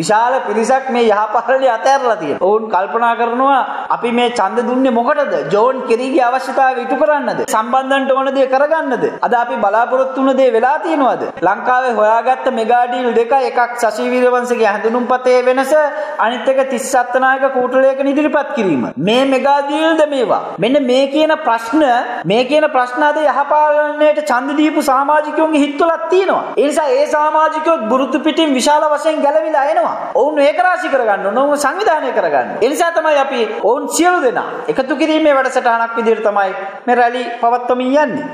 විශාල පිරිසක් මේ යහපහළේ අතහැරලා තියෙනවා. ඔවුන් කල්පනා කරනවා අපි මේ ඡන්ද දුන්නේ මොකටද? ජෝන් කෙරීගේ අවශ්‍යතාවය ඉටු කරන්නද? සම්බන්ධන්ට ඕන දේ කරගන්නද? අද අපි බලාපොරොත්තු වුණ දේ වෙලා තියෙනවද? ලංකාවේ හොයාගත්ත මෙගා ඩීල් දෙක එකක් ශශී වීරවංශගේ හැඳුනුම්පතේ වෙනස අනිත් එක තිස්ස අත්තනායක කූටලයක ඉදිරිපත් කිරීම. මේ මෙගා ඩීල්ද මේවා. මෙන්න මේ කියන ප්‍රශ්න මේ කියන ප්‍රශ්න අද යහපාලනයට ඡන්ද දීපු සමාජිකයන්ගේ හිතවලක් තියෙනවා. ඒ නිසා ඒ සමාජිකයෝ බුරුතු පිටින් විශාල වශයෙන් ගැලවිලා එනවා. ඔවුන් ඒක රාශි කරගන්න ඕන. ඔවුන් සංවිධානය කරගන්න. ඒ නිසා තමයි අපි ඔවුන් සියලු දෙනා එකතු කිරීමේ වැඩසටහනක් විදිහට තමයි මේ රැලි පවත්වමින් යන්නේ.